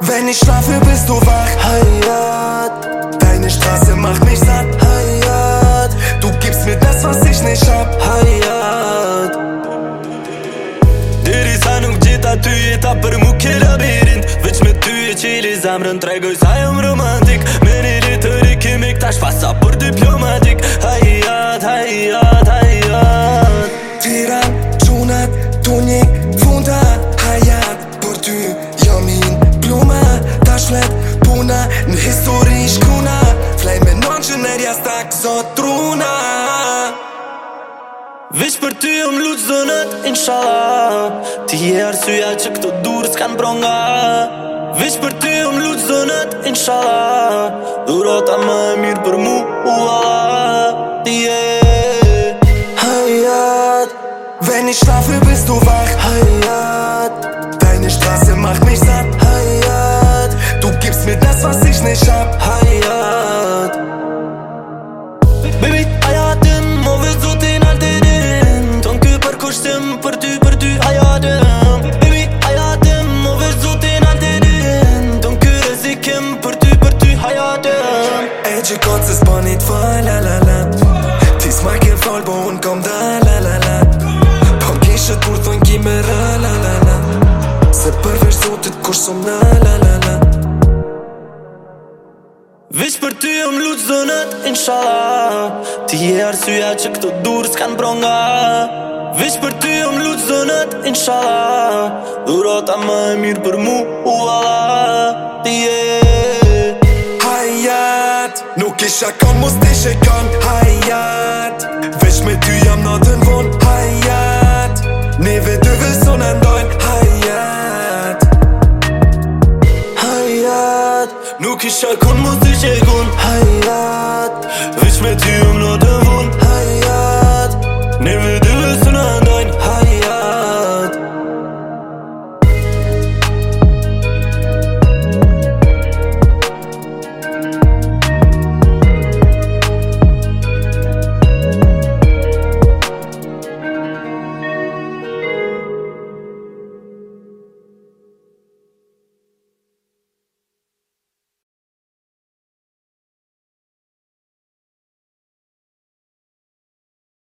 Wenn ich schlafe, bist du wach, Hayat. Deine Straße macht mich satt, Hayat. Du gibst mir das, was ich nicht hab, Hayat. तेरी सानू जीता तू ये तापर मुखेला zemrën tregoj sa jëm romantik Me një litër kimik tash fasa për diplomatik Hajat, hajat, hajat Tira, qunat, tunik, funda Hajat, për ty jëm hin pluma Tash let puna në histori shkuna Flej me non që në rjas tak zot truna Vesh për ty jëm lutë zë inshallah Ti e arsyja që këto durë s'kanë bronga Vesh për ty um lutë zonat, inshallah Durata më e mirë për mu, ua yeah. Hajat, ven i shtafe bis du wach Hajat, deine Straße macht mich satt Hajat, du gibst mir das, was ich nicht hab gjikon se s'pani t'fa la la la Ti s'ma ke fal bo unë kom da la la la Po m'kishet kur thonë ki me ra la la la Se përveç zotit kur som na la la la Vish për ty jam luq zonat, inshallah Ti je arsyja që këto dur s'kan bronga Vish për ty jam luq zonat, inshallah Durota më e mirë për mu, uala Nuk i shakon, muz di shikon Hajat Vesh me ty jam në të nvon Hajat Neve dy vësën e ndojn Hajat Hajat Nuk i shakon, muz di shikon Hajat